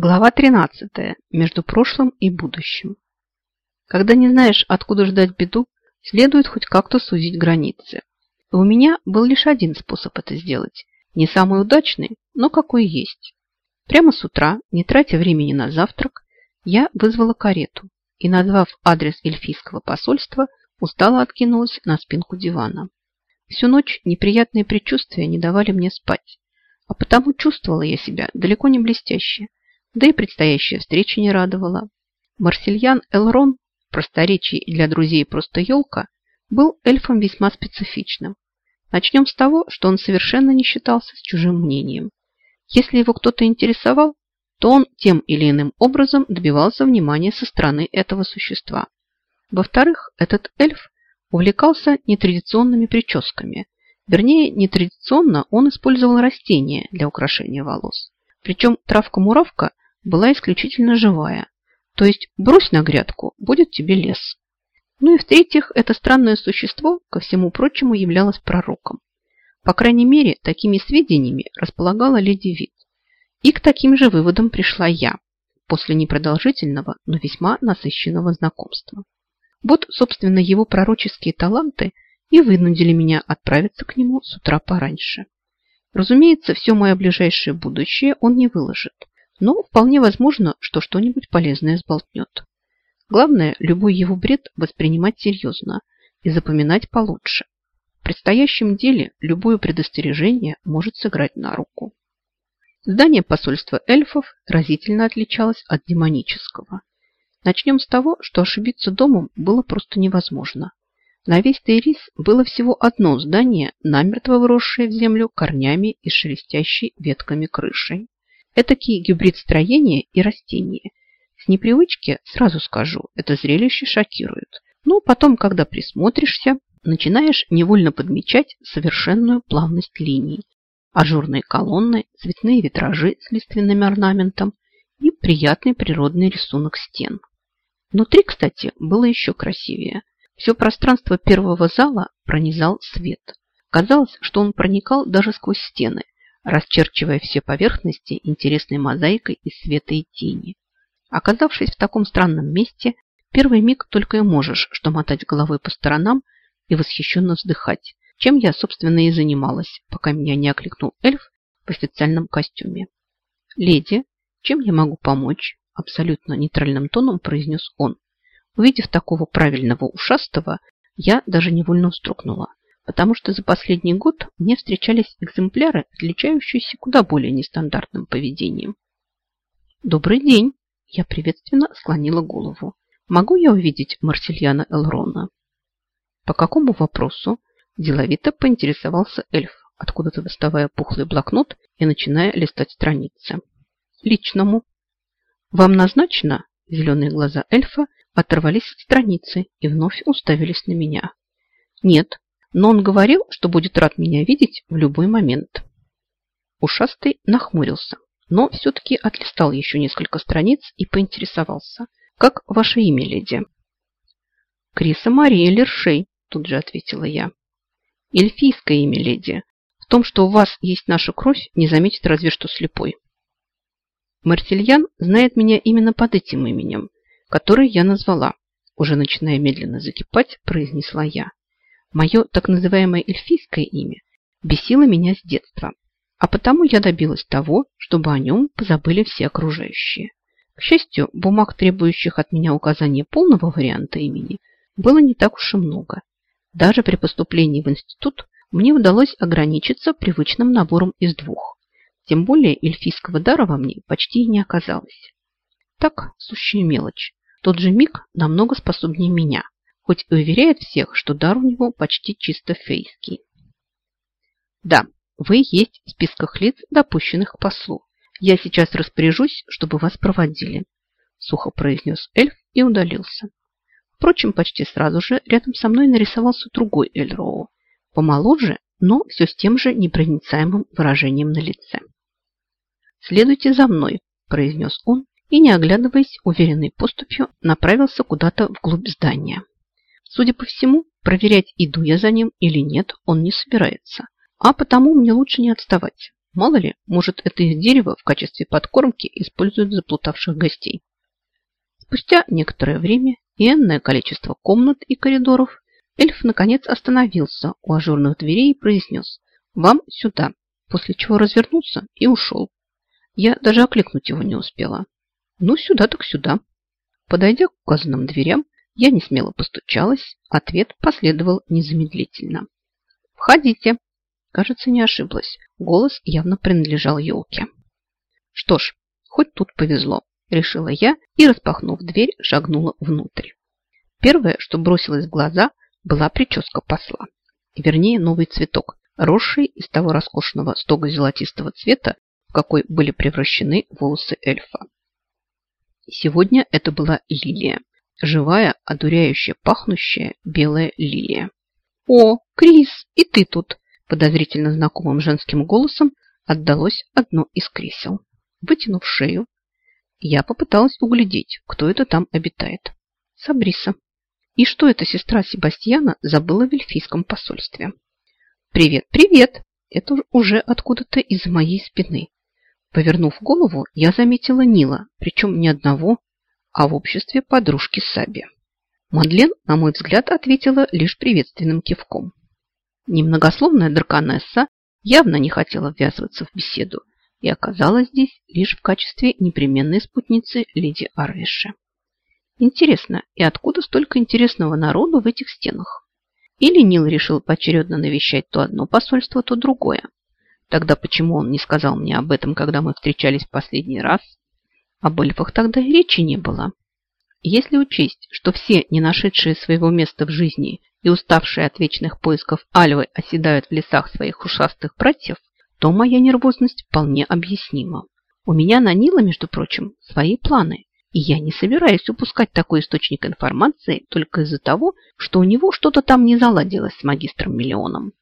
Глава 13. Между прошлым и будущим. Когда не знаешь, откуда ждать беду, следует хоть как-то сузить границы. И у меня был лишь один способ это сделать. Не самый удачный, но какой есть. Прямо с утра, не тратя времени на завтрак, я вызвала карету и, назвав адрес эльфийского посольства, устало откинулась на спинку дивана. Всю ночь неприятные предчувствия не давали мне спать, а потому чувствовала я себя далеко не блестяще да и предстоящая встреча не радовала. Марсельян Элрон, просторечий для друзей просто елка, был эльфом весьма специфичным. Начнем с того, что он совершенно не считался с чужим мнением. Если его кто-то интересовал, то он тем или иным образом добивался внимания со стороны этого существа. Во-вторых, этот эльф увлекался нетрадиционными прическами. Вернее, нетрадиционно он использовал растения для украшения волос. Причем травка-муравка была исключительно живая. То есть брось на грядку, будет тебе лес. Ну и в-третьих, это странное существо, ко всему прочему, являлось пророком. По крайней мере, такими сведениями располагала леди Вит. И к таким же выводам пришла я, после непродолжительного, но весьма насыщенного знакомства. Вот, собственно, его пророческие таланты и вынудили меня отправиться к нему с утра пораньше. Разумеется, все мое ближайшее будущее он не выложит, но вполне возможно, что что-нибудь полезное сболтнет. Главное, любой его бред воспринимать серьезно и запоминать получше. В предстоящем деле любое предостережение может сыграть на руку. Здание посольства эльфов разительно отличалось от демонического. Начнем с того, что ошибиться домом было просто невозможно. На весь Тейрис было всего одно здание, намертво вросшее в землю корнями и шелестящей ветками крышей. Этакий гибрид строения и растения. С непривычки, сразу скажу, это зрелище шокирует. Но потом, когда присмотришься, начинаешь невольно подмечать совершенную плавность линий, ажурные колонны, цветные витражи с лиственным орнаментом и приятный природный рисунок стен. Внутри, кстати, было еще красивее. Все пространство первого зала пронизал свет. Казалось, что он проникал даже сквозь стены, расчерчивая все поверхности интересной мозаикой из света и тени. Оказавшись в таком странном месте, первый миг только и можешь, что мотать головой по сторонам и восхищенно вздыхать, чем я, собственно, и занималась, пока меня не окликнул эльф в официальном костюме. «Леди, чем я могу помочь?» абсолютно нейтральным тоном произнес он. Увидев такого правильного ушастого, я даже невольно уструкнула потому что за последний год мне встречались экземпляры, отличающиеся куда более нестандартным поведением. «Добрый день!» Я приветственно склонила голову. «Могу я увидеть Марсельяна Элрона?» «По какому вопросу?» Деловито поинтересовался эльф, откуда-то доставая пухлый блокнот и начиная листать страницы. «Личному». «Вам назначено?» Зеленые глаза эльфа оторвались от страницы и вновь уставились на меня. «Нет, но он говорил, что будет рад меня видеть в любой момент. Ушастый нахмурился, но все-таки отлистал еще несколько страниц и поинтересовался. «Как ваше имя, леди?» «Криса Мария Лершей», тут же ответила я. «Эльфийское имя, леди. В том, что у вас есть наша кровь, не заметит разве что слепой». Мартильян знает меня именно под этим именем, которое я назвала. Уже начиная медленно закипать, произнесла я. Мое так называемое эльфийское имя бесило меня с детства, а потому я добилась того, чтобы о нем позабыли все окружающие. К счастью, бумаг, требующих от меня указания полного варианта имени, было не так уж и много. Даже при поступлении в институт мне удалось ограничиться привычным набором из двух. Тем более эльфийского дара во мне почти не оказалось. Так, сущая мелочь. Тот же миг намного способнее меня – хоть и уверяет всех, что дар у него почти чисто фейский. Да, вы есть в списках лиц, допущенных к послу. Я сейчас распоряжусь, чтобы вас проводили, сухо произнес эльф и удалился. Впрочем, почти сразу же рядом со мной нарисовался другой Эльроу, помоложе, но все с тем же непроницаемым выражением на лице. «Следуйте за мной», – произнес он и, не оглядываясь, уверенной поступью направился куда-то вглубь здания. Судя по всему, проверять, иду я за ним или нет, он не собирается. А потому мне лучше не отставать. Мало ли, может, это их дерево в качестве подкормки используют заплутавших гостей. Спустя некоторое время и энное количество комнат и коридоров эльф наконец остановился у ажурных дверей и произнес «Вам сюда», после чего развернулся и ушел. Я даже окликнуть его не успела. Ну, сюда так сюда. Подойдя к указанным дверям, я не смело постучалась. Ответ последовал незамедлительно. «Входите!» Кажется, не ошиблась. Голос явно принадлежал елке. Что ж, хоть тут повезло, решила я и, распахнув дверь, шагнула внутрь. Первое, что бросилось в глаза, была прическа посла. Вернее, новый цветок, росший из того роскошного стога золотистого цвета, в какой были превращены волосы эльфа. Сегодня это была лилия. Живая, одуряющая, пахнущая белая лилия. «О, Крис, и ты тут!» Подозрительно знакомым женским голосом отдалось одно из кресел. Вытянув шею, я попыталась углядеть, кто это там обитает. Сабриса. И что эта сестра Себастьяна забыла в эльфийском посольстве? «Привет, привет!» Это уже откуда-то из моей спины. Повернув голову, я заметила Нила, причем не одного, а в обществе подружки Саби. Мадлен, на мой взгляд, ответила лишь приветственным кивком. Немногословная драконесса явно не хотела ввязываться в беседу и оказалась здесь лишь в качестве непременной спутницы леди Арвиши. Интересно, и откуда столько интересного народу в этих стенах? Или Нил решил поочередно навещать то одно посольство, то другое? Тогда почему он не сказал мне об этом, когда мы встречались в последний раз? Об эльфах тогда и речи не было. Если учесть, что все, не нашедшие своего места в жизни и уставшие от вечных поисков альвы оседают в лесах своих ушастых братьев, то моя нервозность вполне объяснима. У меня на Нила, между прочим, свои планы, и я не собираюсь упускать такой источник информации только из-за того, что у него что-то там не заладилось с магистром Миллионом.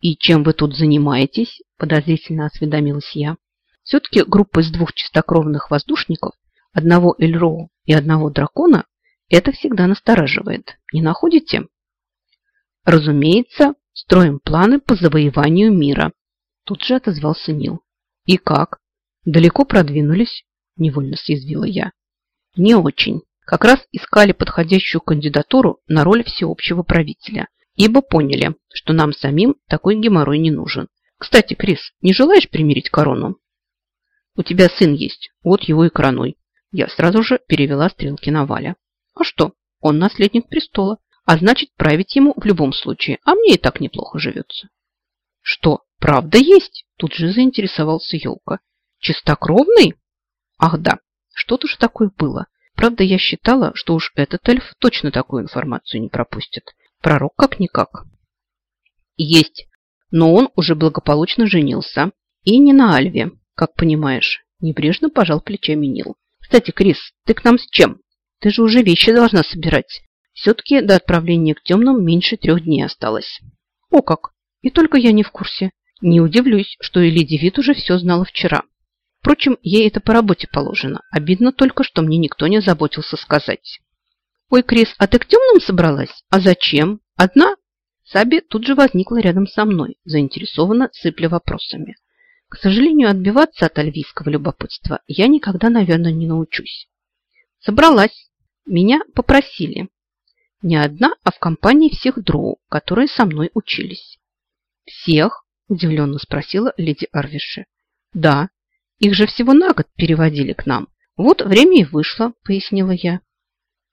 «И чем вы тут занимаетесь?» – подозрительно осведомилась я. Все-таки группа из двух чистокровных воздушников, одного Эльроу и одного дракона, это всегда настораживает. Не находите? Разумеется, строим планы по завоеванию мира. Тут же отозвался Нил. И как? Далеко продвинулись? Невольно съязвила я. Не очень. Как раз искали подходящую кандидатуру на роль всеобщего правителя ибо поняли, что нам самим такой геморрой не нужен. Кстати, Крис, не желаешь примирить корону? У тебя сын есть, вот его и короной. Я сразу же перевела стрелки на Валя. А что, он наследник престола, а значит править ему в любом случае, а мне и так неплохо живется. Что, правда есть? Тут же заинтересовался Елка. Чистокровный? Ах да, что-то же такое было. Правда, я считала, что уж этот эльф точно такую информацию не пропустит. Пророк как-никак. Есть, но он уже благополучно женился. И не на Альве, как понимаешь. Небрежно пожал плечами Нил. Кстати, Крис, ты к нам с чем? Ты же уже вещи должна собирать. Все-таки до отправления к темным меньше трех дней осталось. О как! И только я не в курсе. Не удивлюсь, что и леди Вит уже все знала вчера. Впрочем, ей это по работе положено. Обидно только, что мне никто не заботился сказать. «Ой, Крис, а ты к темным собралась? А зачем? Одна?» Саби тут же возникла рядом со мной, заинтересованно сыпля вопросами. К сожалению, отбиваться от альвийского любопытства я никогда, наверное, не научусь. Собралась. Меня попросили. Не одна, а в компании всех дроу, которые со мной учились. «Всех?» – удивленно спросила леди Арвиши. «Да, их же всего на год переводили к нам. Вот время и вышло», – пояснила я.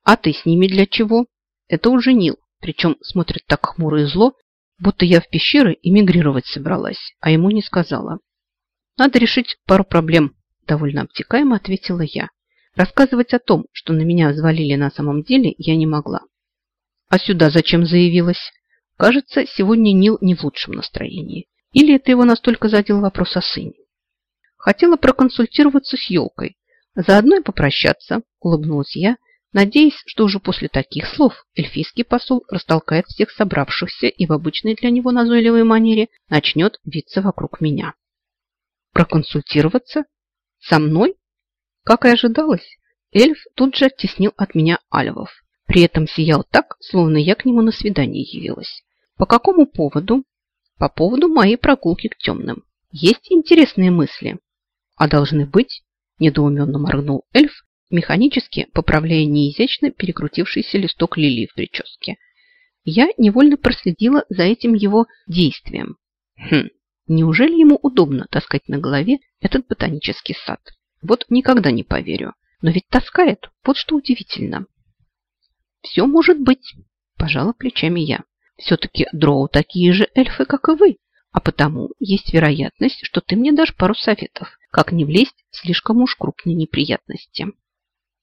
А ты с ними для чего? Это уже Нил, причем смотрит так хмуро и зло, будто я в пещеры эмигрировать собралась, а ему не сказала. Надо решить пару проблем, довольно обтекаемо ответила я. Рассказывать о том, что на меня взвалили на самом деле, я не могла. А сюда зачем заявилась? Кажется, сегодня Нил не в лучшем настроении. Или это его настолько задел вопрос о сыне? Хотела проконсультироваться с елкой, заодно и попрощаться, улыбнулась я, надеясь, что уже после таких слов эльфийский посол растолкает всех собравшихся и в обычной для него назойливой манере начнет виться вокруг меня. Проконсультироваться? Со мной? Как и ожидалось, эльф тут же оттеснил от меня альвов. При этом сиял так, словно я к нему на свидание явилась. По какому поводу? По поводу моей прогулки к темным. Есть интересные мысли. А должны быть, недоуменно моргнул эльф, механически поправляя неизящно перекрутившийся листок лилии в прическе. Я невольно проследила за этим его действием. Хм, неужели ему удобно таскать на голове этот ботанический сад? Вот никогда не поверю. Но ведь таскает, вот что удивительно. Все может быть, пожала плечами я. Все-таки дроу такие же эльфы, как и вы, а потому есть вероятность, что ты мне дашь пару советов, как не влезть в слишком уж крупные неприятности.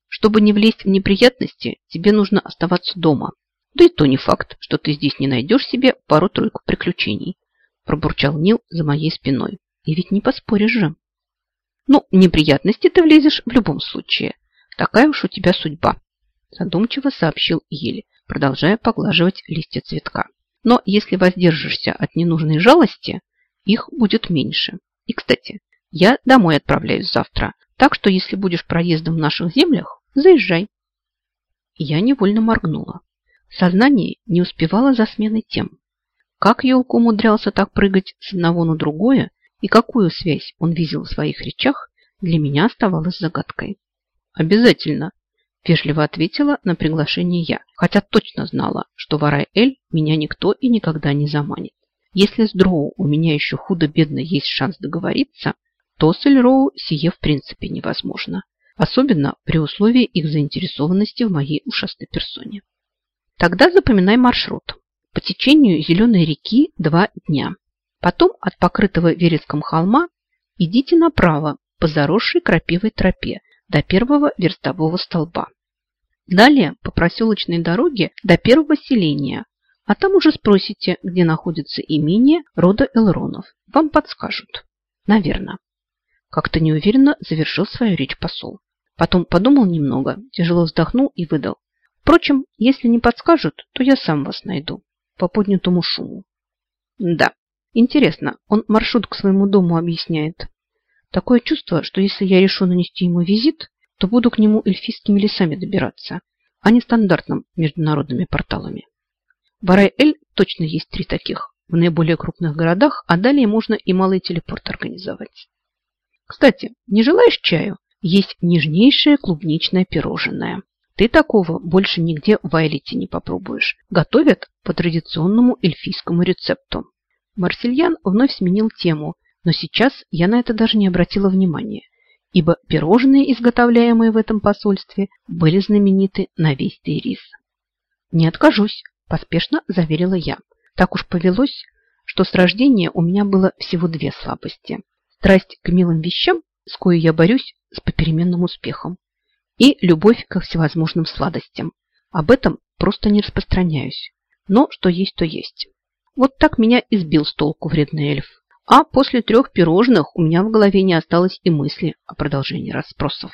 Чтобы не влезть в неприятности, тебе нужно оставаться дома. Да и то не факт, что ты здесь не найдешь себе пару-тройку приключений, пробурчал Нил за моей спиной. И ведь не поспоришь же. Ну, неприятности ты влезешь в любом случае. Такая уж у тебя судьба, задумчиво сообщил Ели, продолжая поглаживать листья цветка. Но если воздержишься от ненужной жалости, их будет меньше. И, кстати, я домой отправляюсь завтра, так что если будешь проездом в наших землях, заезжай. Я невольно моргнула. Сознание не успевало за сменой тем. Как Елка умудрялся так прыгать с одного на другое и какую связь он видел в своих речах, для меня оставалось загадкой. Обязательно, Вежливо ответила на приглашение я, хотя точно знала, что в Арай-Эль меня никто и никогда не заманит. Если с Дроу у меня еще худо-бедно есть шанс договориться, то с Эльроу сие в принципе невозможно. Особенно при условии их заинтересованности в моей ушастой персоне. Тогда запоминай маршрут. По течению Зеленой реки два дня. Потом от покрытого вереском холма идите направо по заросшей крапивой тропе до первого верстового столба. Далее по проселочной дороге до первого селения, а там уже спросите, где находится имение рода Элронов. Вам подскажут. Наверное. Как-то неуверенно завершил свою речь посол. Потом подумал немного, тяжело вздохнул и выдал. Впрочем, если не подскажут, то я сам вас найду. По поднятому шуму. Да, интересно, он маршрут к своему дому объясняет. Такое чувство, что если я решу нанести ему визит, то буду к нему эльфийскими лесами добираться, а не стандартным международными порталами. В Арай-Эль точно есть три таких в наиболее крупных городах, а далее можно и малый телепорт организовать. Кстати, не желаешь чаю? Есть нежнейшее клубничное пирожное. Ты такого больше нигде в Айлите не попробуешь. Готовят по традиционному эльфийскому рецепту. Марсельян вновь сменил тему, но сейчас я на это даже не обратила внимания ибо пирожные, изготовляемые в этом посольстве, были знамениты на весь Тейрис. «Не откажусь», – поспешно заверила я. Так уж повелось, что с рождения у меня было всего две слабости. Страсть к милым вещам, с коей я борюсь с попеременным успехом, и любовь ко всевозможным сладостям. Об этом просто не распространяюсь. Но что есть, то есть. Вот так меня избил с толку вредный эльф. А после трех пирожных у меня в голове не осталось и мысли о продолжении расспросов.